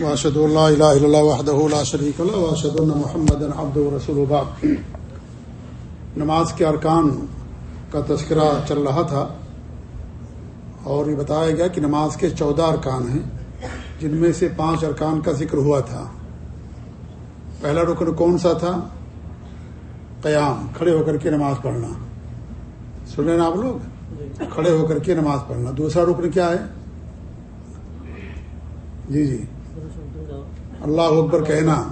واشد اللہ الہ الا اللہ وحدہ لا شریک اللہ واشد اللہ محمد عبد رسول بعد. نماز کے ارکان کا تذکرہ چل رہا تھا اور یہ بتایا گیا کہ نماز کے چودہ ارکان ہیں، جن میں سے پانچ ارکان کا ذکر ہوا تھا۔ پہلا رکن کون سا تھا؟ قیام، کھڑے ہو کر کے نماز پڑھنا۔ سن رہے نا آپ لوگ؟ کھڑے ہو کر کے نماز پڑھنا۔ دوسرا رکن کیا ہے؟ جی جی۔ اللہ اکبر کہنا،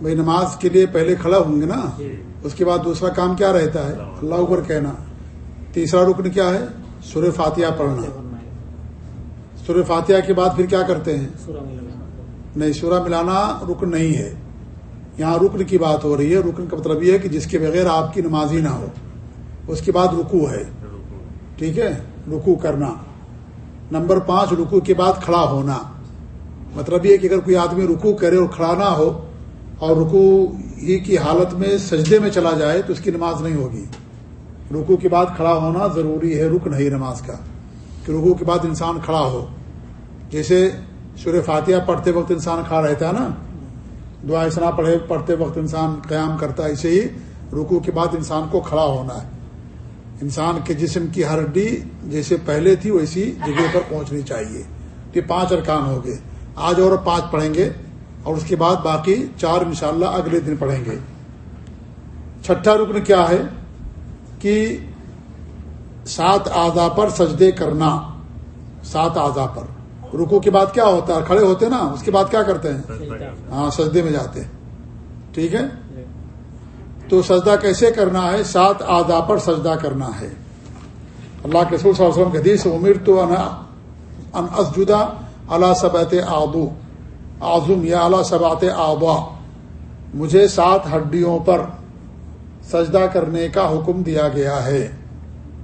بھائی نماز کے لیے پہلے کھڑا ہوں گے نا، اس کے بعد دوسرا کام کیا رہتا ہے؟ اللہ اکبر کہنا۔ تیسرا رکن کیا ہے؟ سور فاتحہ پڑھنا۔ سور فاتحہ کے بعد پھر کیا کرتے ہیں؟ نہیں، سورہ ملانا رکن نہیں ہے۔ یہاں رکن کی بات ہو رہی ہے۔ رکن کا مطلب یہ ہے کہ جس کے بغیر آپ کی نماز ہی نہ ہو۔ اس کے بعد رکو ہے۔ ٹھیک ہے؟ رکو کرنا۔ نمبر پانچ رکو کے بعد کھڑا ہونا۔ مطلب یہ کہ اگر کوئی آدمی رکو کرے اور کھڑا نہ ہو اور رکو ہی کی حالت میں سجدے میں چلا جائے تو اس کی نماز نہیں ہوگی۔ رکو کے بعد کھڑا ہونا ضروری ہے رک نہیں نماز کا۔ کہ رکو کے بعد انسان کھڑا ہو۔ جیسے سورہ فاتحہ پڑھتے وقت انسان کھڑا رہتا ہے نا۔ دعا اسنا پڑھے، پڑھتے وقت انسان قیام کرتا ہے، اسے ہی رکو کے بعد انسان کو کھڑا ہونا ہے۔ انسان کے جسم کی ہر ہڈی جیسے پہلے تھی، ویسی جگہ پر پہنچنی چاہیے۔ یہ پانچ ارکان ہو گئے۔ آج اور پانچ پڑھیں گے اور اس کے بعد باقی چار انشاءاللہ اگلے دن پڑھیں گے۔ چھٹا رکن کیا ہے؟ کہ سات آزا پر سجدے کرنا۔ سات آزا پر۔ رکو کے بعد کیا ہوتا ہے؟ کھڑے ہوتے نا؟ اس کے بعد کیا کرتے ہیں؟ ہاں سجدے میں جاتے ٹھیک ہے؟ تو سجدہ کیسے کرنا ہے؟ سات آزا پر سجدہ کرنا ہے۔ اللہ کے صلی اللہ علیہ وسلم کے حدیث عمر تو ان اسجدہ اللہ سبات آدو آزم یا اللہ سبات آبا مجھے سات ہڈیوں پر سجدہ کرنے کا حکم دیا گیا ہے۔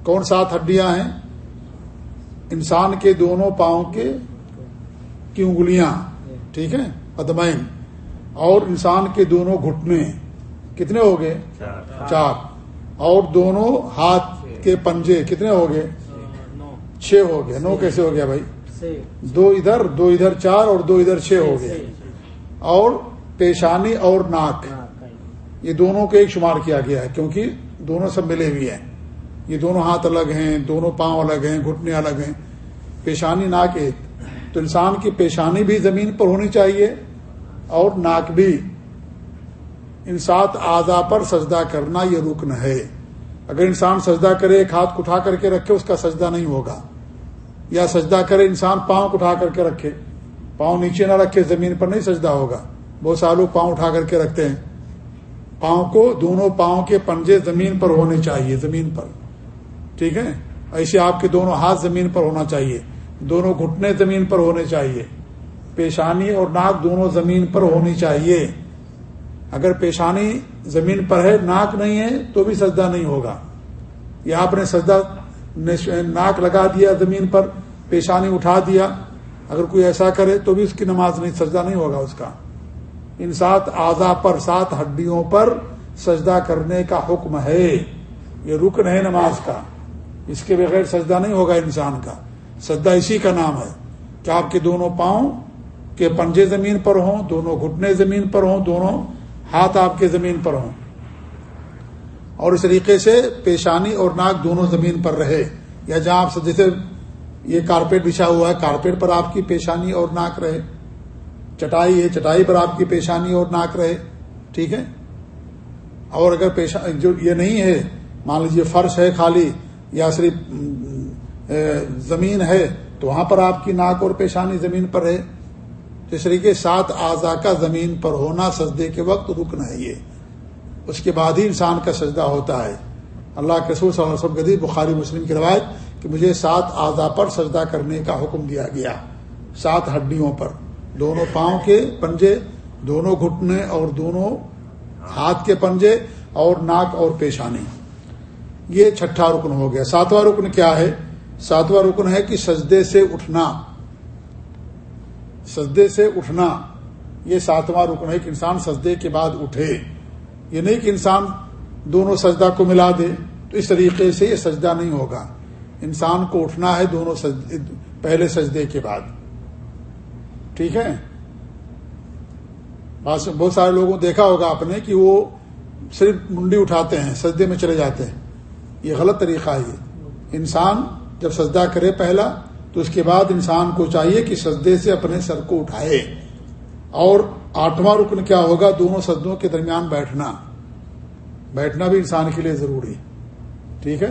کون سات ہڈیاں ہیں؟ انسان کے دونوں پاؤں کے کی انگلیاں، ٹھیک ہے؟ ادمین۔ اور انسان کے دونوں گھٹنے۔ کتنے ہو گئے؟ چار۔ اور دونوں ہاتھ کے پنجے کتنے ہو گئے؟ چھ ہو گئے۔ نو کیسے ہو گیا بھائی؟ دو ادھر دو ادھر چار اور دو ادھر چھ ہو گئے اور پیشانی اور ناک۔ یہ دونوں کو ایک شمار کیا گیا ہے، کیونکہ دونوں سب ملے ہوئے ہیں۔ یہ دونوں ہاتھ الگ ہیں، دونوں پاؤں الگ ہیں، گھٹنے الگ ہیں۔ پیشانی، ناک ایک۔ تو انسان کی پیشانی بھی زمین پر ہونی چاہیے اور ناک بھی۔ ان سات اعضا پر سجدہ کرنا یہ رکن ہے۔ اگر انسان سجدہ کرے، ایک ہاتھ اٹھا کر کے رکھے، اس کا سجدہ نہیں ہوگا۔ یا سجدہ کرے، انسان پاؤں کو اٹھا کر کے رکھے۔ پاؤں نیچے نہ رکھے، زمین پر نہیں سجدہ ہوگا۔ بہت سارے لوگ پاؤں اٹھا کر کے رکھتے ہیں۔ پاؤں کو، دونوں پاؤں کے پنجے زمین پر ہونے چاہیے، زمین پر۔ ٹھیک ہے؟ ایسے آپ کے دونوں ہاتھ زمین پر ہونا چاہیے۔ دونوں گھٹنے زمین پر ہونے چاہیے۔ پیشانی اور ناک دونوں زمین پر ہونی چاہیے۔ اگر پیشانی زمین پر ہے، ناک نہیں ہے، تو بھی سجدہ نہیں ہوگا۔ یا آپ نے سجدہ ناک لگا دیا زمین پر، پیشانی اٹھا دیا۔ اگر کوئی ایسا کرے تو بھی اس کی نماز نہیں، سجدہ نہیں ہوگا اس کا۔ ان سات اعضا پر، سات ہڈیوں پر سجدہ کرنے کا حکم ہے۔ یہ رکن ہے نماز کا۔ اس کے بغیر سجدہ نہیں ہوگا انسان کا۔ سجدہ اسی کا نام ہے۔ کہ آپ کے دونوں پاؤں کے پنجے زمین پر ہوں، دونوں گھٹنے زمین پر ہوں، دونوں ہاتھ آپ کے زمین پر ہوں۔ اور اس طریقے سے پیشانی اور ناک دونوں زمین پر رہے۔ یا جہاں آپ جیسے یہ کارپیٹ بچھا ہوا ہے، کارپیٹ پر آپ کی پیشانی اور ناک رہے۔ چٹائی ہے، چٹائی پر آپ کی پیشانی اور ناک رہے۔ ٹھیک ہے؟ اور اگر پیشا، جو یہ نہیں ہے، مان لیجیے فرش ہے خالی یا صرف زمین ہے، تو وہاں پر آپ کی ناک اور پیشانی زمین پر ہے اس طریقے سات اعضا کا زمین پر ہونا سجدے کے وقت رکنا ہے یہ۔ اس کے بعد ہی انسان کا سجدہ ہوتا ہے۔ اللہ کے صلی اللہ علیہ وسلم گدی بخاری مسلم کی روایت کہ مجھے سات اعضا پر سجدہ کرنے کا حکم دیا گیا۔ سات ہڈیوں پر، دونوں پاؤں کے پنجے، دونوں گھٹنے اور دونوں ہاتھ کے پنجے اور ناک اور پیشانی۔ یہ چھٹا رکن ہو گیا۔ ساتواں رکن کیا ہے؟ ساتواں رکن ہے کہ سجدے سے اٹھنا۔ سجدے سے اٹھنا، یہ ساتواں رکن ہے کہ انسان سجدے کے بعد اٹھے۔ یہ نہیں کہ انسان دونوں سجدہ کو ملا دے، تو اس طریقے سے یہ سجدہ نہیں ہوگا۔ انسان کو اٹھنا ہے دونوں سجدے پہلے سجدے کے بعد۔ ٹھیک ہے؟ بہت سارے لوگوں دیکھا ہوگا آپ نے کہ وہ صرف منڈی اٹھاتے ہیں، سجدے میں چلے جاتے ہیں۔ یہ غلط طریقہ ہے یہ۔ انسان جب سجدہ کرے پہلا، تو اس کے بعد انسان کو چاہیے کہ سجدے سے اپنے سر کو اٹھائے۔ اور آٹھواں رکن کیا ہوگا؟ دونوں سجدوں کے درمیان بیٹھنا۔ بیٹھنا بھی انسان کے لیے ضروری ٹھیک ہے؟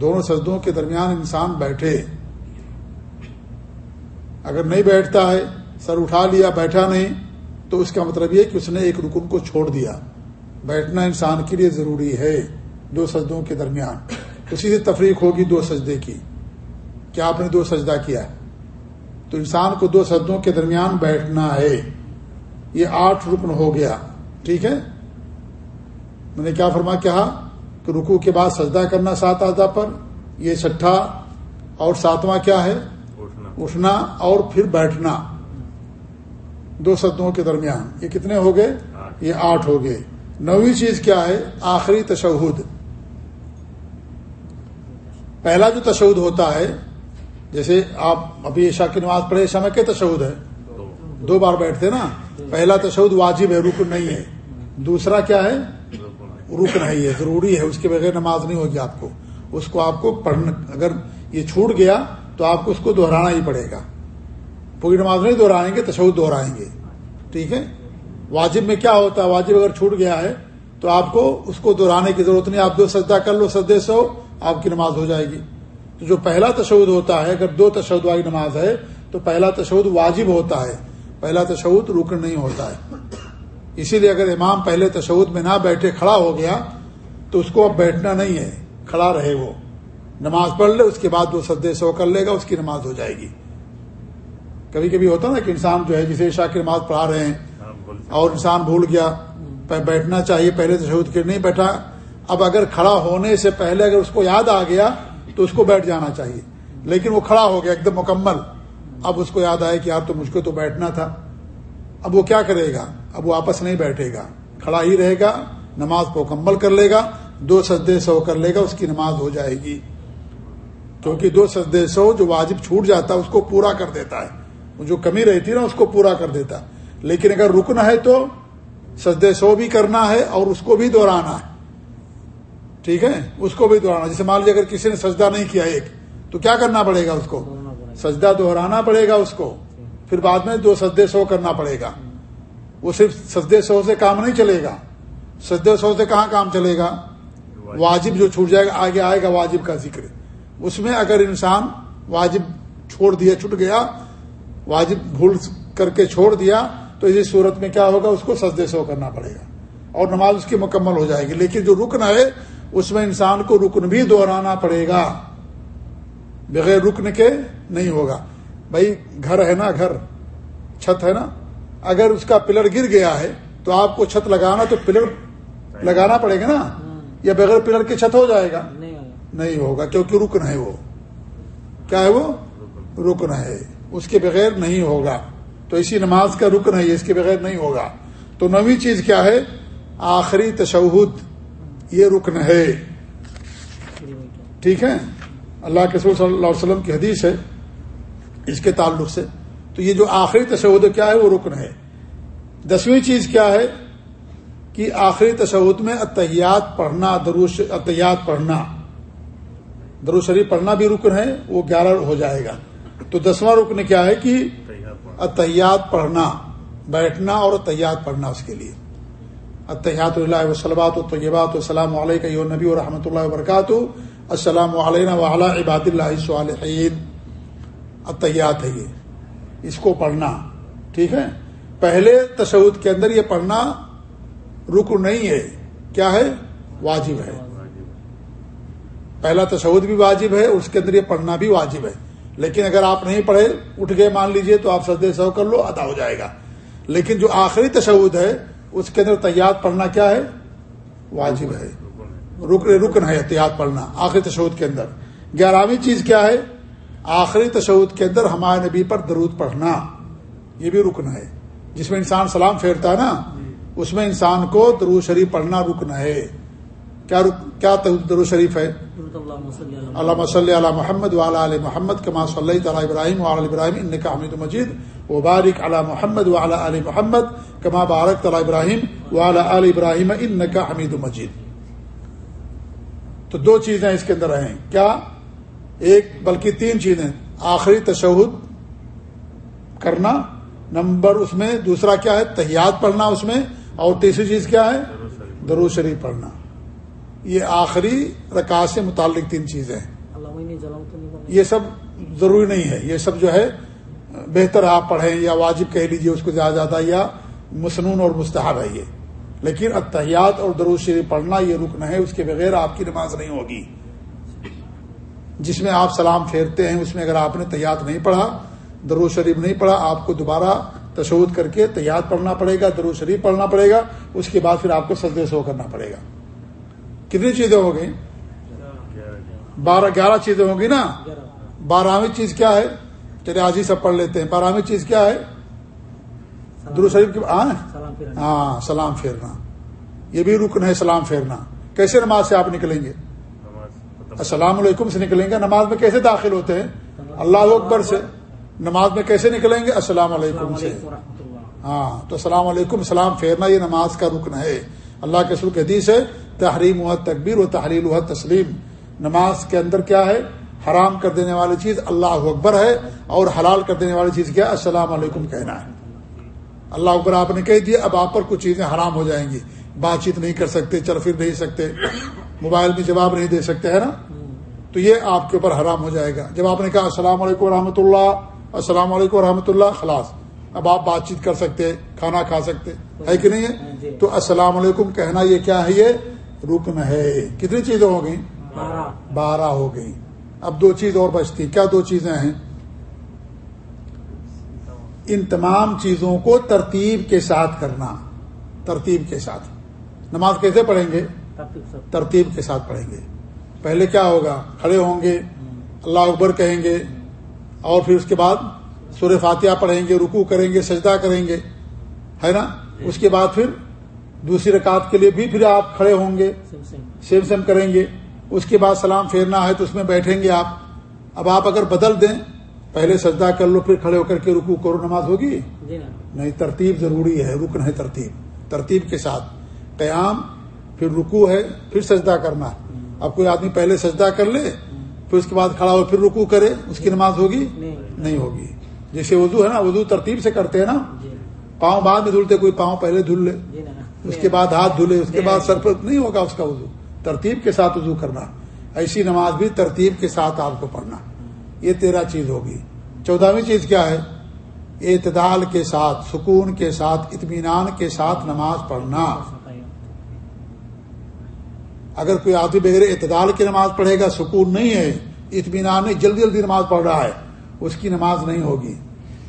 دونوں سجدوں کے درمیان انسان بیٹھے۔ اگر نہیں بیٹھتا ہے، سر اٹھا لیا، بیٹھا نہیں، تو اس کا مطلب یہ کہ اس نے ایک رکن کو چھوڑ دیا۔ بیٹھنا انسان کے لیے ضروری ہے۔ دو سجدوں کے درمیان۔ اسی سے تفریق ہوگی دو سجدے کی۔ کیا آپ نے دو سجدہ کیا؟ تو انسان کو دو سجدوں کے درمیان بیٹھنا ہے۔ یہ آٹھ رکن ہو گیا۔ ٹھیک ہے؟ میں نے کیا فرما کہا کہ رکو کے بعد سجدہ کرنا سات آدھا پر یہ چھٹا۔ اور ساتواں کیا ہے؟ اٹھنا۔ اور پھر بیٹھنا۔ دو سدوں کے درمیان۔ یہ کتنے ہو گئے؟ یہ آٹھ ہو گئے۔ نویں چیز کیا ہے؟ آخری تشہد۔ پہلا جو تشہد ہوتا ہے جیسے آپ ابھی عشاء کی نماز پڑھے، عشاء میں کیا تشہد ہے؟ دو بار بیٹھتے نا، پہلا تشہد واجب ہے، رکن نہیں ہے۔ دوسرا کیا ہے؟ رکن ہے، یہ ضروری ہے، اس کے بغیر نماز نہیں ہوگی آپ کو۔ اس کو آپ کو پڑھنا اگر یہ چھوٹ گیا تو آپ کو اس کو دہرانا ہی پڑے گا۔ پوری نماز نہیں دہرائیں گے تشود دہرائیں گے۔ ٹھیک ہے؟ واجب میں کیا ہوتا ہے؟ واجب اگر چھوٹ گیا ہے تو آپ کو اس کو دہرانے کی ضرورت نہیں۔ آپ دو سجدہ کر لو، سجدے سے ہو، آپ کی نماز ہو جائے گی۔ تو جو پہلا تشود ہوتا ہے، اگر دو تشود والی نماز ہے، تو پہلا تشود واجب ہوتا ہے۔ پہلا تشود رکن نہیں ہوتا ہے۔ اسی لیے اگر امام پہلے تشود میں نہ بیٹھے، کھڑا ہو گیا، تو اس کو اب بیٹھنا نہیں ہے۔ کھڑا رہے وہ۔ نماز پڑھ لے، اس کے بعد وہ سدے سو کر لے گا، اس کی نماز ہو جائے گی۔ کبھی کبھی ہوتا نا کہ انسان جو ہے، جسے عشاء کی نماز پڑھا رہے ہیں، اور انسان بھول گیا بیٹھنا چاہیے، پہلے تشود کے نہیں بیٹھا۔ اب اگر کھڑا ہونے سے پہلے اگر اس کو یاد آ گیا تو اس کو بیٹھ جانا چاہیے۔ لیکن وہ کھڑا ہو گیا، ایک دم مکمل۔ اب اس کو یاد آئے کہ یار تو مجھ کو تو بیٹھنا تھا۔ اب وہ کیا کرے گا؟ اب وہ آپس نہیں بیٹھے گا۔ کھڑا ہی رہے گا، نماز کو مکمل کر لے گا، دو سجدے سو کر لے گا، اس کی نماز ہو جائے گی۔ کیونکہ دو سجدے سو جو واجب چھوٹ جاتا ہے، اس کو پورا کر دیتا ہے۔ جو کمی رہتی نا، اس کو پورا کر دیتا لیکن اگر رکنا ہے تو سجدے سو بھی کرنا ہے اور اس کو بھی دوہرانا ہے۔ ٹھیک ہے؟ اس کو بھی دوہرانا۔ جیسے مان لیجیے اگر کسی نے سجدہ نہیں کیا ایک، تو کیا کرنا پڑے گا اس کو؟ سجدہ دوہرانا پڑے گا اس کو۔ پھر بعد میں دو سجدے سو کرنا پڑے گا۔ وہ صرف سجدے سو سے کام نہیں چلے گا۔ سجدے سو سے کہاں کام چلے گا؟ واجب جو چھوٹ جائے گا، آگے آئے گا واجب کا ذکر۔ اس میں اگر انسان واجب چھوڑ دیا چھٹ گیا، واجب بھول کر کے چھوڑ دیا، تو اسی صورت میں کیا ہوگا؟ اس کو سجدے سو کرنا پڑے گا۔ اور نماز اس کی مکمل ہو جائے گی۔ لیکن جو رکن ہے اس میں انسان کو رکن بھی دہرانا پڑے گا۔ بغیر رکن کے نہیں ہوگا۔ بھائی گھر ہے نا گھر۔ چھت ہے نا۔ اگر اس کا پلر گر گیا ہے تو آپ کو چھت لگانا تو پلر لگانا پڑے گا نا۔ یا بغیر پلر کی چھت ہو جائے گا۔ نہیں ہوگا۔ کیونکہ رکن ہے وہ۔ کیا ہے وہ؟ رکن ہے۔ اس کے بغیر نہیں ہوگا۔ تو اسی نماز کا رکن ہے اس کے بغیر نہیں ہوگا۔ تو نویں چیز کیا ہے؟ آخری تشہد۔ یہ رکن ہے۔ ٹھیک ہے؟ اللہ کے صلی اللہ علیہ وسلم کی حدیث ہے۔ اس کے تعلق سے۔ تو یہ جو آخری تشود کیا ہے وہ رکن ہے۔ دسویں چیز کیا ہے؟ کہ آخری تشود میں اتحیات پڑھنا دروش اتحیات پڑھنا۔ درو شریف پڑھنا بھی رکن ہے وہ گیارہ ہو جائے گا۔ تو دسواں رکن کیا ہے؟ کہ اتحیات پڑھنا بیٹھنا اور اتحیات پڑھنا اس کے لیے۔ اتحیات اللہ وسلمات و طیبات السلام علیہ نبی و رحمۃ اللہ وبرکاتہ السلام علیہ وعلی عباد اللہ صحیح اتحیات ہے یہ. اس کو پڑھنا. ٹھیک ہے؟ پہلے تشود کے اندر یہ پڑھنا رکن نہیں ہے. کیا ہے؟ واجب ہے. پہلا تشود بھی واجب ہے، اس کے اندر یہ پڑھنا بھی واجب ہے. لیکن اگر آپ نہیں پڑھے، اٹھ گئے مان لیجیے تو آپ سدے سو کر لو، ادا ہو جائے گا. لیکن جو آخری تشود ہے اس کے اندر تیاد پڑھنا کیا ہے؟ واجب ہے۔ رکن رکن ہے احتیاط پڑھنا، آخری تشود کے اندر۔ گیارہویں چیز کیا ہے؟ آخری تشود کے اندر ہمارے نبی پر درود پڑھنا، یہ بھی رکن ہے۔ جس میں انسان سلام پھیرتا ہے نا، اس میں انسان کو درود شریف پڑھنا رکن ہے۔ کیا کیا درود شریف ہے؟ اللہ صلی علی محمد والا علیہ محمد کما صلی تعالیٰ ابراہیم وعلی ابراہیم ان کا حمید مجید۔ وبارک علی محمد وعلی علی محمد کما بارک تعلی ابراہیم وعلی علی ابراہیم ان کا حمید مجید تو دو چیزیں اس کے اندر ہیں۔ کیا؟ ایک بلکہ تین چیزیں۔ آخری تشہد کرنا نمبر اس میں۔ دوسرا کیا ہے؟ تحیات پڑھنا اس میں۔ اور تیسری چیز کیا ہے؟ درو شریف پڑھنا۔ یہ آخری رکاط سے متعلق تین چیزیں۔ ہیں یہ سب ضروری نہیں ہے۔ یہ سب جو ہے بہتر آپ پڑھیں یا واجب کہہ لیجیے اس کو زیادہ زیادہ، یا مصنون اور مستحب ہے یہ لیکن اتحیات اور درود شریف پڑھنا یہ رکن ہے، اس کے بغیر آپ کی نماز نہیں ہوگی۔ جس میں آپ سلام پھیرتے ہیں، اس میں اگر آپ نے تیات نہیں پڑھا، درود شریف نہیں پڑھا، آپ کو دوبارہ تشود کر کے تیات پڑھنا پڑے گا، درود شریف پڑھنا پڑے گا، اس کے بعد پھر آپ کو سجدے سو کرنا پڑے گا۔ کتنی چیزیں ہو گئی بارہ، گیارہ چیزیں ہوں گی نا؟ بارہویں چیز کیا ہے؟ چلے آج ہی سب پڑھ لیتے ہیں۔ بارہویں چیز کیا ہے؟ درو شریف کی ہاں سلام پھیرنا۔ یہ بھی رکن ہے سلام پھیرنا۔ کیسے نماز سے آپ نکلیں گے؟ السلام علیکم سے نکلیں گے۔ نماز میں کیسے داخل ہوتے ہیں؟ اللہ اکبر سے۔ نماز میں کیسے نکلیں گے؟ السلام علیکم سے۔ ہاں تو السلام علیکم سلام پھیرنا یہ نماز کا رکن ہے۔ اللہ کے سلوک حدیث ہے تحریم و تقبیر و تحریل و تسلیم۔ نماز کے اندر کیا ہے؟ حرام کر دینے والی چیز اللہ اکبر ہے اور حلال کر دینے والی چیز کیا؟ السلام علیکم کہنا ہے۔ اللہ اکبر آپ نے کہہ دیا اب آپ پر کچھ چیزیں حرام ہو جائیں گی۔ بات چیت نہیں کر سکتے چل پھر نہیں سکتے۔ موبائل میں جواب نہیں دے سکتے ہے نا؟ تو یہ آپ کے اوپر حرام ہو جائے گا۔ جب آپ نے کہا السلام علیکم رحمۃ اللہ السلام علیکم رحمۃ اللہ خلاص۔ اب آپ بات چیت کر سکتے کھانا کھا سکتے ہے کہ نہیں ہے؟ تو السلام علیکم کہنا یہ کیا ہے یہ؟ رکن ہے۔ کتنی چیزیں ہو گئی بارہ۔ ہو گئی اب دو چیز اور بچتی کیا دو چیزیں ہیں؟ ان تمام چیزوں کو ترتیب کے ساتھ کرنا ترتیب کے ساتھ۔ نماز کیسے پڑھیں گے؟ ترتیب کے ساتھ پڑھیں گے۔ پہلے کیا ہوگا؟ کھڑے ہوں گے اللہ اکبر کہیں گے اور پھر اس کے بعد سورہ فاتحہ پڑھیں گے رکو کریں گے سجدہ کریں گے۔ ہے نا؟ اس کے بعد پھر دوسری رکعت کے لیے بھی پھر آپ کھڑے ہوں گے سیم سیم کریں گے۔ اس کے بعد سلام پھیرنا ہے تو اس میں بیٹھیں گے آپ۔ اب آپ اگر بدل دیں پہلے سجدہ کر لو پھر کھڑے ہو کر کے رکو کرو نماز ہوگی؟ جی نہیں ترتیب ضروری ہے رکن ہے ترتیب۔ ترتیب کے ساتھ قیام پھر رکو ہے پھر سجدہ کرنا اب کوئی آدمی پہلے سجدہ کر لے پھر اس کے بعد کھڑا ہو پھر رکو کرے اس کی نماز ہوگی؟ نہیں۔ ہوگی۔ جیسے وضو ہے نا وضو ترتیب سے کرتے ہیں نا۔ جی۔ پاؤں بعد میں دھلتے کوئی پاؤں پہلے دھل لے جی اس کے بعد ہاتھ دھلے اس کے بعد سر پر نہیں ہوگا اس کا وضو۔ ترتیب کے ساتھ وضو کرنا، ایسی نماز بھی ترتیب کے ساتھ آپ کو پڑھنا۔ یہ تیرہ چیز ہوگی۔ چودہویں چیز کیا ہے؟ اعتدال کے ساتھ، سکون کے ساتھ، اطمینان کے ساتھ نماز پڑھنا۔ اگر کوئی آدمی بغیر اعتدال کی نماز پڑھے گا، سکون نہیں ہے، اطمینان نہیں، جلدی جلدی نماز پڑھ رہا ہے، اس کی نماز نہیں ہوگی۔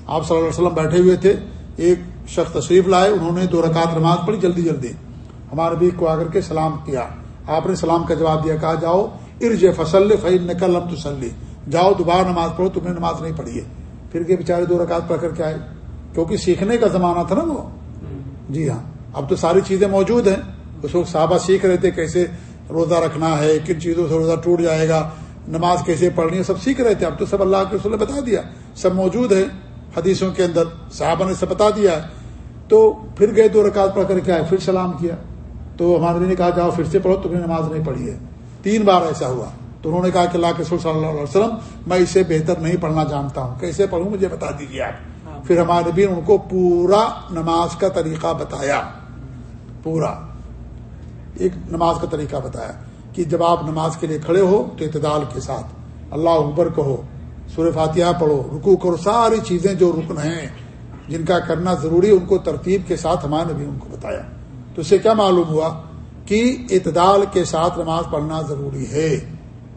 آپ صلی اللہ علیہ وسلم بیٹھے ہوئے تھے، ایک شخص تشریف لائے، انہوں نے دو رکعت نماز پڑھی جلدی جلدی۔ ہمارے بھی کو آ کر کے سلام کیا۔ آپ نے سلام کا جواب دیا، کہا، جاؤ ارج فصل فعل نقل اب تسلی جاؤ، دوبارہ نماز پڑھو، تم نے نماز نہیں پڑھی ہے۔ پھر کے بےچارے دو رکعت پڑھ کر کے آئے۔ کیونکہ سیکھنے کا زمانہ تھا نا وہ۔ جی ہاں۔ اب تو ساری چیزیں موجود ہیں۔ اس وقت صحابہ سیکھ رہے تھے کیسے روزہ رکھنا ہے، کن چیزوں سے روزہ ٹوٹ جائے گا، نماز کیسے پڑھنی ہے، سب سیکھ رہے تھے۔ اب تو سب اللہ کے رسول نے بتا دیا۔ سب موجود ہے حدیثوں کے اندر۔ صحابہ نے سب بتا دیا۔ ہے تو پھر گئے دو رکعت پڑھ کر کے آئے، پھر سلام کیا۔ تو ہمارے نے کہا جاؤ پھر سے پڑھو تم نے نماز نہیں پڑھی ہے۔ تین بار ایسا ہوا۔ تو انہوں نے کہا کہ اللہ کے صلی اللہ علیہ وسلم میں اسے بہتر نہیں پڑھنا جانتا ہوں۔ کیسے پڑھوں؟ مجھے بتا دیجیے آپ۔ ہاں۔ پھر ہمارے بھی ان کو پورا نماز کا طریقہ بتایا۔ پورا۔ ایک نماز کا طریقہ بتایا کہ جب آپ نماز کے لیے کھڑے ہو تو اعتدال کے ساتھ اللہ اکبر کہو سور فاتحہ پڑھو رکو کرو ساری چیزیں جو رکن ہیں جن کا کرنا ضروری ان کو ترتیب کے ساتھ ہمارے نبی ان کو بتایا۔ تو اسے کیا معلوم ہوا کہ اعتدال کے ساتھ نماز پڑھنا ضروری ہے؟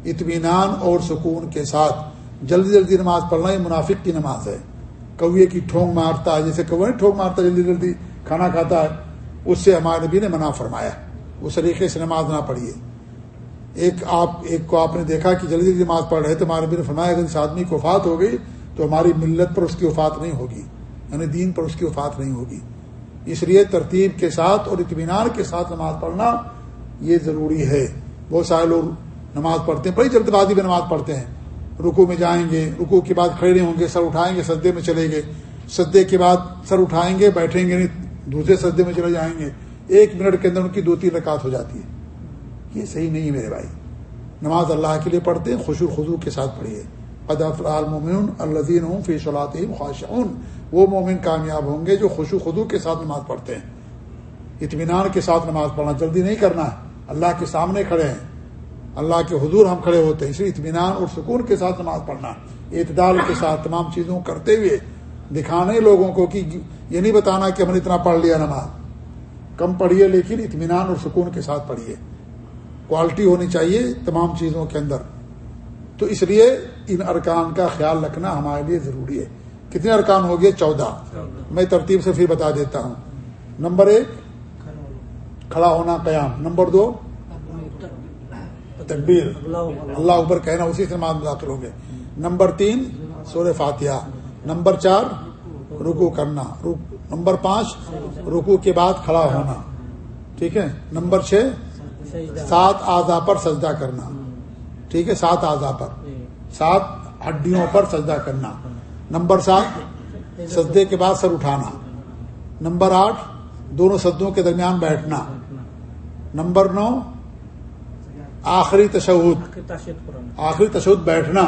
اطمینان اور سکون کے ساتھ جلدی جلدی نماز پڑھنا یہ منافق کی نماز ہے۔ کوے کی ٹھونگ مارتا ہے، جیسے کوے ٹھونگ مارتا ہے، جلدی جلدی کھانا کھاتا ہے، اس سے ہمارے نبی نے منع فرمایا۔ اس طریقے سے نماز نہ پڑھیے۔ ایک آپ، ایک کو آپ نے دیکھا کہ جلدی جلدی نماز پڑھ رہے تو ہمارے نبی نے فرمایا، اگر اس آدمی کو وفات ہو گئی تو ہماری ملت پر اس کی وفات نہیں ہوگی یعنی دین پر اس کی وفات نہیں ہوگی۔ اس لیے ترتیب کے ساتھ اور اطمینان کے ساتھ نماز پڑھنا یہ ضروری ہے۔ بہت سارے لوگ نماز پڑھتے ہیں، بڑی جلد بازی میں نماز پڑھتے ہیں۔ رکو میں جائیں گے رکو کے بعد کھڑے ہوں گے، سر اٹھائیں گے سردے میں چلے گئے سدے کے بعد سر اٹھائیں گے، بیٹھیں گے نہیں دوسرے سدے میں چلے جائیں گے۔ ایک منٹ کے اندر ان کی دو تین رکعت ہو جاتی ہے۔ یہ صحیح نہیں ہے میرے بھائی۔ نماز اللہ کے لیے پڑھتے ہیں، خوشو خزو کے ساتھ پڑھیے۔ ادف المومن الزین ہوں فی صلاحت وہ مومن کامیاب ہوں گے جو خوشو خدو کے ساتھ نماز پڑھتے ہیں۔ اطمینان کے ساتھ نماز پڑھنا جلدی نہیں کرنا ہے۔ اللہ کے سامنے کھڑے ہیں۔ اللہ کے حضور ہم کھڑے ہوتے ہیں، اس لیے اطمینان اور سکون کے ساتھ نماز پڑھنا اعتدال کے ساتھ تمام چیزوں کرتے ہوئے دکھانے لوگوں کو کہ یہ نہیں بتانا کہ ہم نے اتنا پڑھ لیا نماز۔ کم پڑھیے لیکن اطمینان اور سکون کے ساتھ پڑھیے۔ کوالٹی ہونی چاہیے تمام چیزوں کے اندر۔ تو اس لیے ان ارکان کا خیال رکھنا ہمارے لیے ضروری ہے۔ کتنے ارکان ہو گئے؟ چودہ۔ میں ترتیب سے پھر بتا دیتا ہوں۔ نمبر ایک، کھڑا ہونا قیام۔ نمبر دو، تکبیر۔ اللہ اوپر کہنا، اسی سے نماز داخل ہوں گے۔ نمبر تین سور فاتحہ۔ نمبر چار رکو کرنا۔ نمبر پانچ رکو کے بعد کھڑا ہونا۔ ٹھیک ہے؟ نمبر چھ، سات آزا پر سجدہ کرنا۔ ٹھیک ہے؟ سات آزا پر۔ سات ہڈیوں پر سجدہ کرنا۔ نمبر سات سجدے کے بعد سر اٹھانا۔ نمبر آٹھ دونوں سدوں کے درمیان بیٹھنا۔ نمبر نو آخری تشہد آخری تشہد بیٹھنا۔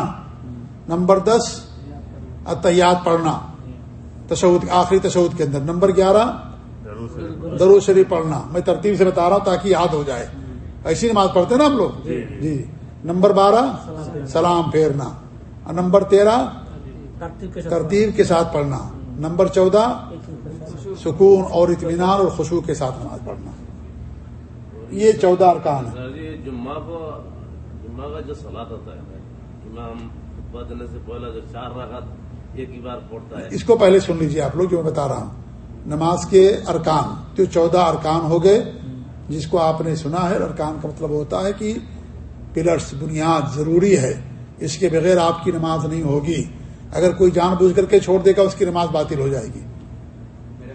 نمبر دس اتحیات پڑھنا۔ تشہد آخری تشہد کے اندر۔ نمبر گیارہ درو شریف پڑھنا۔ میں ترتیب سے بتا رہا ہوں تاکہ یاد ہو جائے۔ ایسی نماز پڑھتے نا ہم لوگ؟ جی, جی۔ نمبر بارہ سلام پھیرنا۔ نمبر تیرہ ترتیب کے ساتھ پڑھنا۔ نمبر چودہ سکون اور اطمینان اور خوشبو کے ساتھ نماز پڑھنا۔ یہ چودہ ارکان ہے جمعہ کا جو سلاد ہوتا ہے سے پہلا جو چار راغت ایک ہی بار پڑتا ہے۔ اس کو پہلے سن لیجیے آپ لوگ جو میں بتا رہا ہوں۔ نماز کے ارکان جو چودہ ارکان ہو گئے۔ جس کو آپ نے سنا ہے ارکان کا مطلب ہوتا ہے کہ پلرس بنیاد ضروری ہے۔ اس کے بغیر آپ کی نماز نہیں ہوگی۔ اگر کوئی جان بوجھ کر کے چھوڑ دے گا، اس کی نماز باطل ہو جائے گی۔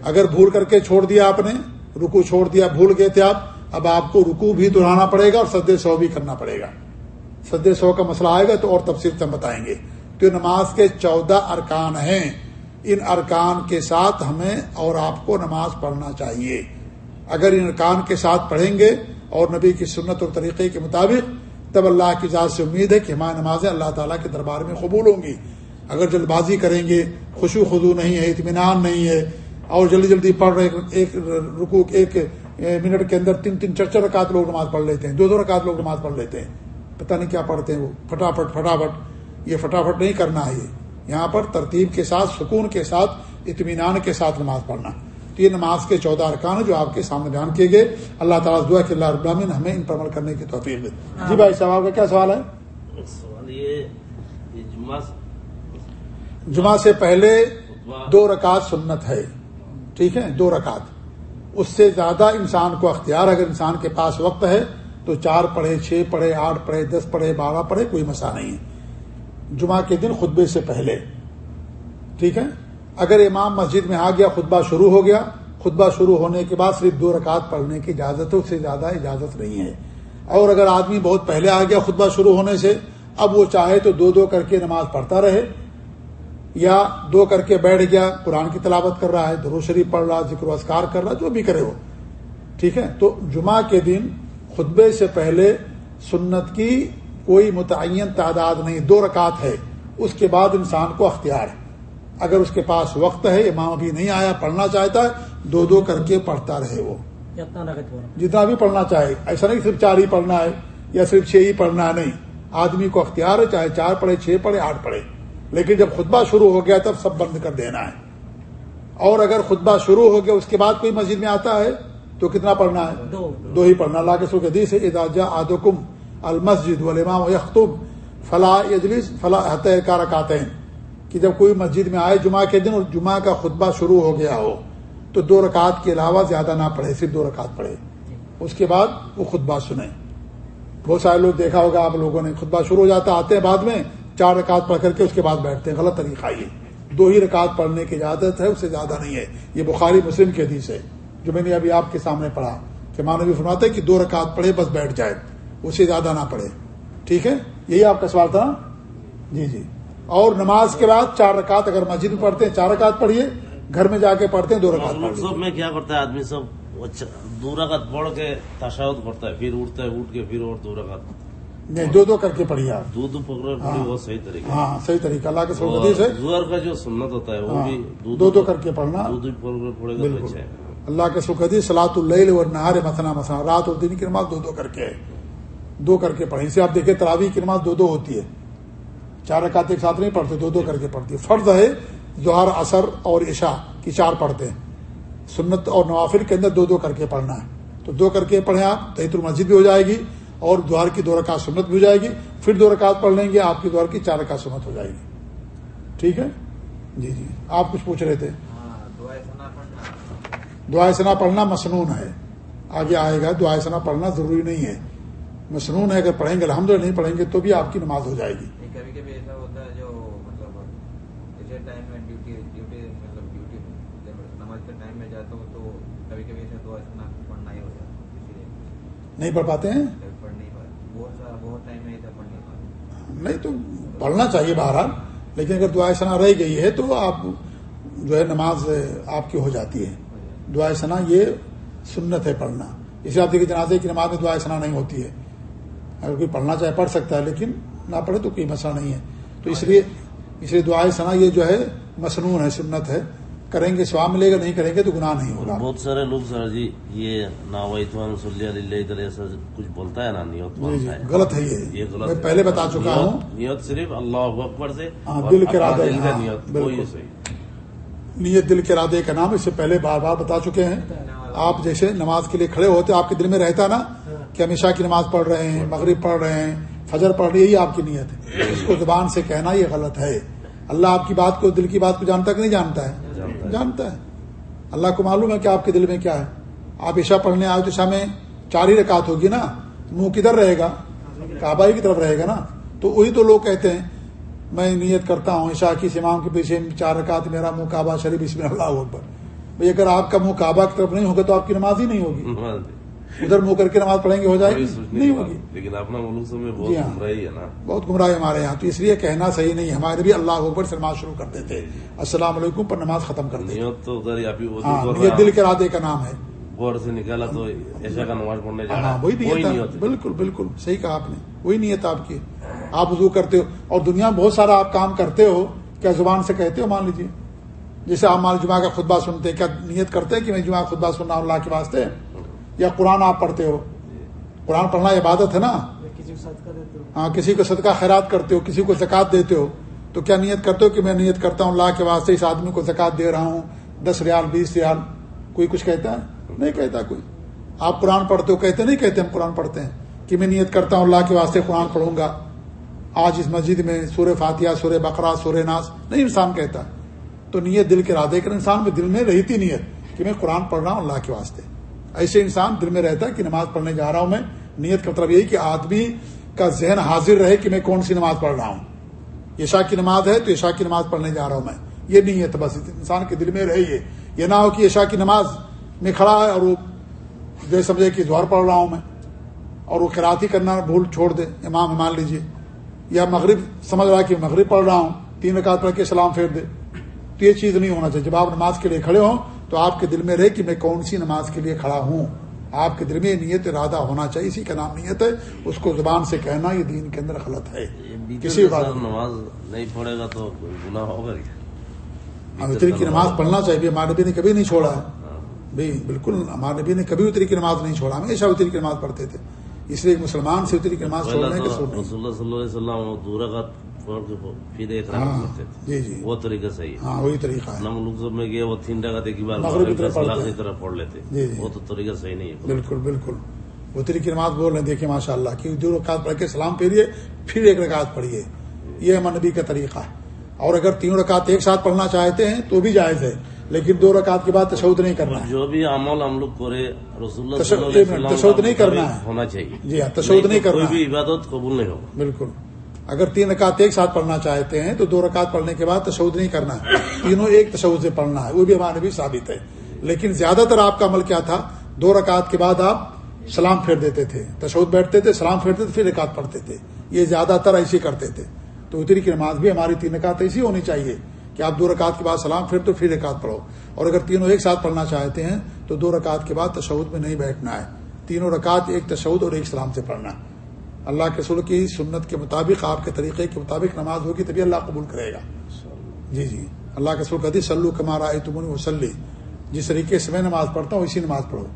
اگر بھول کر کے چھوڑ دیا آپ نے، رکو چھوڑ دیا، بھول گئے تھے آپ، اب آپ کو رکو بھی دہرانا پڑے گا اور سدے سو بھی کرنا پڑے گا۔ سدے سو کا مسئلہ آئے گا تو اور تفصیل سے ہم بتائیں گے۔ تو نماز کے چودہ ارکان ہیں۔ ان ارکان کے ساتھ ہمیں اور آپ کو نماز پڑھنا چاہیے۔ اگر ان ارکان کے ساتھ پڑھیں گے اور نبی کی سنت اور طریقے کے مطابق، تب اللہ کی ذات سے امید ہے کہ ہماری نمازیں اللہ تعالیٰ کے دربار میں قبول ہوں گی۔ اگر جلد بازی کریں گے، خوشو خدو نہیں ہے، اطمینان نہیں ہے، اور جلدی جلدی پڑھ رہے ایک رکو ایک منٹ کے اندر تین تین چار چار رکعت لوگ نماز پڑھ لیتے ہیں، دو دو رکعت لوگ نماز پڑھ لیتے ہیں۔ پتہ نہیں کیا پڑھتے ہیں وہ۔ فٹافٹ فٹافٹ، یہ فٹافٹ نہیں کرنا ہے۔ یہ یہاں پر ترتیب کے ساتھ، سکون کے ساتھ، اطمینان کے ساتھ نماز پڑھنا۔ تو یہ نماز کے چودہ ارکان جو آپ کے سامنے بیان کیے گئے۔ اللہ تعالیٰ دعا کہ اللہ ابراہین ہمیں ان پر عمل کرنے کی توفیق دے۔ جی بھائی صاحب کا کیا سوال ہے؟ جمعہ سے پہلے دو رکعت سنت ہے۔ ٹھیک ہے؟ دو رکعت۔ اس سے زیادہ انسان کو اختیار اگر انسان کے پاس وقت ہے تو چار پڑھے، چھ پڑھے، آٹھ پڑھے، دس پڑھے، بارہ پڑھے، کوئی مسئلہ نہیں ہے۔ جمعہ کے دن خطبے سے پہلے۔ ٹھیک ہے؟ اگر امام مسجد میں آ گیا، خطبہ شروع ہو گیا۔ خطبہ شروع ہونے کے بعد صرف دو رکعت پڑھنے کی اجازت ہے، اس سے زیادہ اجازت نہیں ہے۔ اور اگر آدمی بہت پہلے آ گیا خطبہ شروع ہونے سے، اب وہ چاہے تو دو دو کر کے نماز پڑھتا رہے۔ یا دو کر کے بیٹھ گیا قرآن کی تلاوت کر رہا ہے درو شریف پڑھ رہا ذکر وسکار کر رہا جو بھی کرے وہ ٹھیک ہے؟ تو جمعہ کے دن خطبے سے پہلے سنت کی کوئی متعین تعداد نہیں دو رکعت ہے۔ اس کے بعد انسان کو اختیار ہے۔ اگر اس کے پاس وقت ہے امام ابھی نہیں آیا پڑھنا چاہتا ہے دو دو کر کے پڑھتا رہے وہ۔ جتنا بھی پڑھنا چاہے ایسا نہیں صرف چار ہی پڑھنا ہے یا صرف چھ ہی پڑھنا ہے نہیں۔ آدمی کو اختیار ہے چاہے چار پڑھے چھ پڑھے آٹھ پڑھے۔ لیکن جب خطبہ شروع ہو گیا تب سب بند کر دینا ہے۔ اور اگر خطبہ شروع ہو گیا اس کے بعد کوئی مسجد میں آتا ہے تو کتنا پڑھنا ہے؟ دو۔ دو ہی پڑھنا۔ اللہ کے سو کے دیس اداجا آدم المسجد والامام یختب فلاح اجلس فلاح حتہ کارکاتے ہیں کہ جب کوئی مسجد میں آئے جمعہ کے دن اور جمعہ کا خطبہ شروع ہو گیا ہو تو دو رکعت کے علاوہ زیادہ نہ پڑھے صرف دو رکعت پڑھے۔ اس کے بعد وہ خطبہ سنیں۔ بہت سارے لوگ دیکھا ہوگا آپ لوگوں نے خطبہ شروع ہو جاتا آتے ہیں بعد میں چار رکعت پڑھ کر کے اس کے بعد بیٹھتے ہیں۔ غلط طریقہ یہ۔ دو ہی رکعت پڑھنے کی اجازت ہے، اس سے زیادہ نہیں ہے۔ یہ بخاری مسلم کی حدیث ہے۔ جو میں نے ابھی آپ کے سامنے پڑھا کہ مانوی فرماتا ہے کہ دو رکعت پڑھے بس بیٹھ جائے۔ اس سے زیادہ نہ پڑھے۔ ٹھیک ہے؟ یہی آپ کا سوال تھا؟ جی جی۔ اور نماز کے بعد چار رکعت اگر مسجد میں پڑھتے ہیں، چار رکعت پڑھیے۔ گھر میں جا کے پڑھتے ہیں، دو رکعت سب میں کیا کرتا ہے؟ آدمی سب اچھا، دو رکعت پڑھ کے تشاہد پڑھتا ہے، پھر اٹھتا ہے، اٹھ کے پھر اور دو رکعت۔ نہیں دو دو کر کے پڑھیے آپ دودھ پکڑے پڑی وہ صحیح طریقہ ہاں صحیح طریقہ اللہ کے سو اور حدیث ہے زہر کا جو سنت ہوتا ہے وہ ہاں، بھی دو دو کر کے پڑھنا دودھ پکڑے پڑے گا اچھا ہے اللہ کے حدیث سلاۃ اللیل اور نہار مسنا مسنا رات اور دن کی نماز دو دو کر کے دو کر کے پڑھیں اسے آپ دیکھیں تراویح کی نماز دو دو ہوتی ہے چار رکعت ایک ساتھ نہیں پڑھتے دو دو کر کے پڑھتی ہے فرض ہے جوہر اثر اور عشاء کی چار پڑھتے ہیں سنت اور نوافل کے اندر دو دو کر کے پڑھنا ہے تو دو کر کے پڑھیں آپ تحت المسجد بھی ہو جائے گی اور دوار کی دو رکعت سنت بھی ہو جائے گی پھر دو رکعت پڑھ لیں گے آپ کی دوار کی چار رکعت سنت ہو جائے گی۔ ٹھیک ہے؟ جی جی۔ آپ کچھ پوچھ رہے تھے؟ دعائیں سنا پڑھنا دعائے سنا پڑھنا مسنون ہے۔ آگے آئے گا دعائے سنا پڑھنا ضروری نہیں ہے۔ مسنون ہے اگر پڑھیں گے الحمد نہیں پڑھیں گے تو بھی آپ کی نماز ہو جائے گی۔ نہیں کبھی کبھی ایسا ہوتا ہے جو مطلب جیسے ٹائم میں ڈیوٹی ڈیوٹی مطلب ڈیوٹی جب نماز کے ٹائم میں جاتا ہوں تو کبھی کبھی ایسا دعا سنا پڑھنا ہی ہوتا ہے۔ اسی لیے نہیں پڑھ پاتے ہیں؟ نہیں تو پڑھنا چاہیے بہرحال، لیکن اگر دعائے سنا رہ گئی ہے تو آپ جو ہے نماز آپ کی ہو جاتی ہے۔ دعائے سنا یہ سنت ہے پڑھنا۔ اسے آپ دیکھیے جنازے کی نماز میں دعائے سنا نہیں ہوتی ہے۔ اگر کوئی پڑھنا چاہے پڑھ سکتا ہے، لیکن نہ پڑھے تو کوئی مسئلہ نہیں ہے۔ تو اس لیے اس لیے دعائے سنا یہ جو ہے مسنون ہے، سنت ہے۔ کریں گے سواب ملے گا نہیں کریں گے تو گناہ نہیں ہوگا۔ بہت سارے لوگ سر جی یہ ناویتوان صلی اللہ علیہ کچھ بولتا ہے نا نیت جی جی ہے۔ غلط ہے یہ۔ یہ غلط میں ہے۔ پہلے بتا چکا ہوں۔ نیت صرف اللہ اکبر سے ہاں، دل کے ارادے، کا ہاں، نیت دل کے ارادے کا نام اس سے پہلے بار بار بتا چکے ہیں۔ آپ جیسے نماز کے لیے کھڑے ہوتے آپ کے دل میں رہتا نا کہ ہم عشاء کی نماز پڑھ رہے ہیں مغرب پڑھ رہے ہیں فجر پڑھ رہے ہیں یہی آپ کی نیت ہے۔ اس کو زبان سے کہنا یہ غلط ہے۔ اللہ آپ کی بات کو دل کی بات کو جانتا کہ نہیں جانتا ہے؟ جانتا ہے۔ اللہ کو معلوم ہے کہ آپ کے دل میں کیا ہے۔ آپ عشاء پڑھنے آئے تو عشاء میں چار ہی رکعت ہوگی نا۔ منہ کدھر رہے گا؟ کعبہ ہی کی طرف رہے گا نا۔ تو وہی تو لوگ کہتے ہیں، میں نیت کرتا ہوں عشاء کی امام کے پیچھے چار رکعت، میرا منہ کعبہ شریف اس میں اللہ اکبر۔ بھائی، اگر آپ کا منہ کعبہ کی طرف نہیں ہوگا تو آپ کی نماز ہی نہیں ہوگی۔ ادھر منہ کر کے نماز پڑھیں گے ہو جائے گی؟ نہیں ہوگی۔ لیکن اپنا ملک میں بہت جی ہاں۔ گمراہی ہے نا۔ بہت ہمارے یہاں تو اس لیے کہنا صحیح نہیں ہمارے بھی اللہ اکبر سے نماز شروع کرتے تھے السلام علیکم پر نماز ختم کرتے ہاں کر یہ دل کے ارادے کا نام ہے۔ غور سے نکالا تو ایسا کا نماز پڑھنے جا رہا ہاں وہی نیت بالکل بالکل صحیح کہا آپ نے۔ وہی نیت آپ کی۔ آپ وضو کرتے ہو اور دنیا میں بہت سارا آپ کام کرتے ہو کیا زبان سے کہتے ہو؟ مان لیجیے جیسے آپ مان جمعہ کا خطبہ سنتے کیا نیت کرتے کہ میں جمعہ خطبہ سننا اللہ کے واسطے؟ یا قرآن آپ پڑھتے ہو؟ قرآن پڑھنا عبادت ہے نا؟ ہاں کسی کو صدقہ خیرات کرتے ہو کسی کو زکات دیتے ہو تو کیا نیت کرتے ہو کہ میں نیت کرتا ہوں اللہ کے واسطے اس آدمی کو زکات دے رہا ہوں؟ دس ریال بیس ریال کوئی کچھ کہتا ہے؟ نہیں کہتا کوئی۔ آپ قرآن پڑھتے ہو کہتے نہیں کہتے ہم قرآن پڑھتے ہیں کہ میں نیت کرتا ہوں اللہ کے واسطے قرآن پڑھوں گا۔ آج اس مسجد میں سورہ فاتحہ سورہ بقرہ سورہ ناس نہیں انسان کہتا۔ تو نیت دل کے ارادے کر انسان میں دل میں رہتی نیت کہ میں قرآن پڑھ رہا ہوں اللہ کے واسطے۔ ایسے انسان دل میں رہتا ہے کہ نماز پڑھنے جا رہا ہوں میں۔ نیت کا مطلب یہی کہ آدمی کا ذہن حاضر رہے کہ میں کون سی نماز پڑھ رہا ہوں۔ عشاء کی نماز ہے تو عشاء کی نماز پڑھنے جا رہا ہوں میں۔ یہ نیت بس انسان کے دل میں رہی ہے یہ نہ ہو کہ عشاء کی نماز میں کھڑا ہے اور وہ جو سمجھے کہ ظہر پڑھ رہا ہوں میں اور وہ خیراتی کرنا بھول چھوڑ دے۔ امام مان لیجیے یا مغرب سمجھ رہا ہے کہ مغرب پڑھ رہا ہوں۔ تین رکعت پڑھ کے سلام پھیر دے۔ تو یہ چیز نہیں ہونا چاہیے۔ جب آپ نماز کے لیے کھڑے ہوں تو آپ کے دل میں رہے کہ میں کون سی نماز کے لیے کھڑا ہوں؟ آپ کے دل میں نیت ارادہ ہونا چاہیے اسی کا نام نیت ہے اس کو زبان سے کہنا یہ دین کے اندر غلط ہے۔ کسی بات نماز نہیں پڑھے گا تو گناہ ہوگا اتری کی نماز پڑھنا چاہیے ہمارے نبی نے کبھی نہیں چھوڑا ہے۔ بھائی بالکل ہمارے نبی نے کبھی اتری کی نماز نہیں چھوڑا ہمیشہ اتری کی نماز پڑھتے تھے۔ اس لیے مسلمان سے اتری کی نماز چھوڑنے کے وہ پھر ایک رکعت ہاں کرتے تھے۔ جی جی۔ وہ طریقہ صحیح ہے۔ ہاں وہی طریقہ ہے۔ سب میں وہ تین رکعت ایک بار کی پڑھ لیتے۔ جی، جی۔ وہ تو طریقہ صحیح نہیں ہے۔ بالکل بالکل۔ اتری کی نماز بول رہے ہیں دیکھیے ماشاء اللہ کہ دو رکعت پڑھ کے سلام پھیریے پھر ایک رکعت پڑھیے۔ یہ ہمارے نبی کا طریقہ ہے۔ اور اگر تین رکعت ایک ساتھ پڑھنا چاہتے ہیں تو بھی جائز ہے۔ لیکن دو رکعت کے بعد تشود نہیں کرنا ہے۔ جو بھی عمل ہم لوگ کرے رسول اللہ تشہد نہیں کرنا ہے۔ ہونا چاہیے۔ جی ہاں، تشہد نہیں کرنا عبادت قبول نہیں ہوگا۔ بالکل۔ اگر تین رکعت ایک ساتھ پڑھنا چاہتے ہیں تو دو رکعت پڑھنے کے بعد تشود نہیں کرنا ہے۔ تینوں ایک تشود سے پڑھنا ہے۔ وہ بھی ہمارے بھی ثابت ہے۔ لیکن زیادہ تر آپ کا عمل کیا تھا؟ دو رکعت کے بعد آپ سلام پھیر دیتے تھے۔ تشود بیٹھتے تھے، سلام پھیرتے تھے، پھر رکعت پڑھتے تھے۔ یہ زیادہ تر ایسے کرتے تھے۔ تو اتری کی نماز بھی ہماری تین رکعت ایسی ہونی چاہیے کہ آپ دو رکعت کے بعد سلام پھر تو پھر رکعت پڑھو۔ اور اگر تینوں ایک ساتھ پڑھنا چاہتے ہیں تو دو رکعت کے بعد تشود میں نہیں بیٹھنا ہے۔ تینوں رکعت ایک تشود اور ایک سلام سے پڑھنا ہے۔ اللہ کے سر کی سنت کے مطابق آپ کے طریقے کے مطابق نماز ہوگی تبھی اللہ قبول کرے گا۔ جی جی۔ اللہ کے سر کہتی سلو کمارا تمن وسلی جس طریقے سے میں نماز پڑھتا ہوں اسی نماز پڑھو۔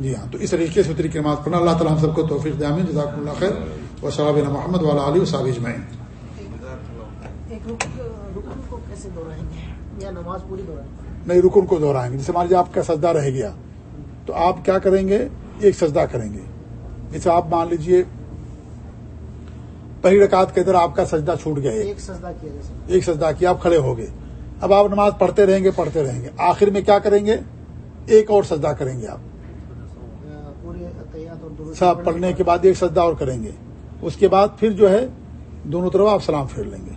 جی ہاں تو اس طریقے سے طریقے نماز پڑھنا۔ اللہ تعالیٰ ہم سب کو توفیق دامن جزاک اللہ خیر۔ و صحاب محمد والا علی و گے؟ نہیں رکن کو دہرائیں گے۔ جیسے مان لیجیے آپ کا سجدہ رہ گیا۔ تو آپ کیا کریں گے؟ ایک سجدہ کریں گے۔ جیسے آپ مان لیجیے پہلی رکعت کے اندر آپ کا سجدہ چھوٹ گیا ایک سجدہ کیا ایک سجدہ کیا آپ کھڑے ہو گئے۔ اب آپ نماز پڑھتے رہیں گے پڑھتے رہیں گے۔ آخر میں کیا کریں گے؟ ایک اور سجدہ کریں گے آپ۔ سب پڑھنے کے بعد ایک سجدہ اور کریں گے۔ اس کے بعد پھر جو ہے دونوں طرف آپ سلام پھیر لیں گے۔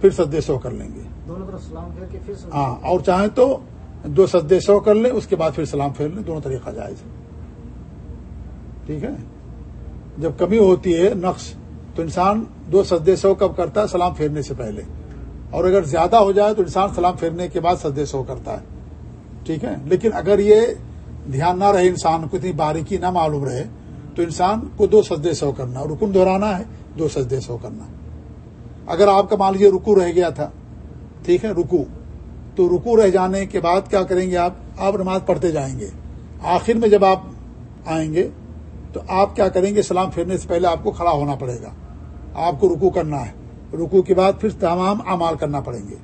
پھر سجدے سو کر لیں گے۔ دونوں طرف سلام پھیر کے پھر ہاں اور چاہیں تو دو سجدے سو کر لیں اس کے بعد پھر سلام پھیر لیں دونوں طریقہ جائز ٹھیک ہے؟ جب کمی ہوتی ہے نقص تو انسان دو سجدے سو کب کرتا ہے؟ سلام پھیرنے سے پہلے۔ اور اگر زیادہ ہو جائے تو انسان سلام پھیرنے کے بعد سجدے سو کرتا ہے۔ ٹھیک ہے؟ لیکن اگر یہ دھیان نہ رہے، انسان کو اتنی باریکی نہ معلوم رہے، تو انسان کو دو سجدے سو کرنا، رکن دہرانا ہے، دو سجدے سو کرنا۔ اگر آپ کا مان لیجیے رکو رہ گیا تھا، ٹھیک ہے؟ رکو۔ تو رکو رہ جانے کے بعد کیا کریں گے آپ؟ آپ نماز پڑھتے جائیں گے۔ آخر میں جب آپ آئیں گے، تو آپ کیا کریں گے؟ سلام پھیرنے سے پہلے آپ کو کھڑا ہونا پڑے گا۔ آپ کو رکو کرنا ہے۔ رکو کے بعد پھر تمام اعمال کرنا پڑیں گے۔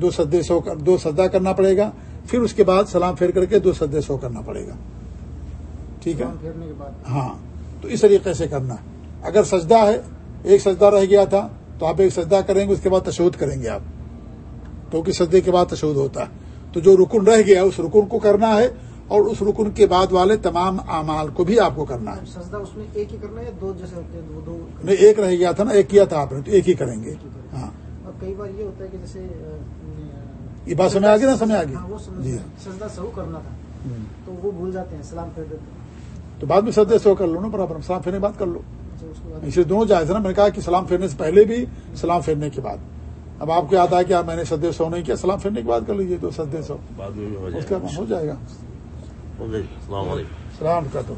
دو سدے سو دو سدا کرنا پڑے گا۔ پھر اس کے بعد سلام پھیر کر کے دو سدے سو کرنا پڑے گا۔ ٹھیک ہے؟ ہاں۔ تو اس طریقے سے کرنا۔ ہے اگر سجدہ ہے ایک سجدہ رہ گیا تھا تو آپ ایک سجدہ کریں گے اس کے بعد تشود کریں گے آپ۔ کیونکہ سجدے کے بعد تشود ہوتا ہے؟ تو جو رکن رہ گیا اس رکن کو کرنا ہے۔ اور اس رکن کے بعد والے تمام اعمال کو بھی آپ کو کرنا ہے۔ سجدہ اس میں ایک ہی کرنا ہے یا دو جیسے ہوتے ہیں؟ دو دو نہیں ایک رہ گیا تھا نا ایک کیا تھا آپ نے تو ایک ہی کریں گے۔ ہاں۔ اور کئی بار یہ ہوتا ہے کہ جیسے یہ بات سمجھ آ گئی نا؟ سمجھ آ گئی۔ ہاں جی۔ سجدہ سہو کرنا تھا۔ تو وہ بھول جاتے ہیں سلام پھیر دیتے ہیں۔ تو بعد میں سجدے سو کر لو نا برابر سلام پھیرنے کے بعد کر لو۔ اس کے بعد۔ اسے دونوں جائز ہے نا میں نے کہا کہ سلام پھیرنے سے پہلے بھی سلام پھیرنے کے بعد۔ اب آپ کو یاد آیا کہ میں نے سدے سو نہیں کیا سلام پھیرنے کے بعد کر لیجیے دو سدے سو اس کا ہو جائے گا۔ السلام علیکم سلام کا تو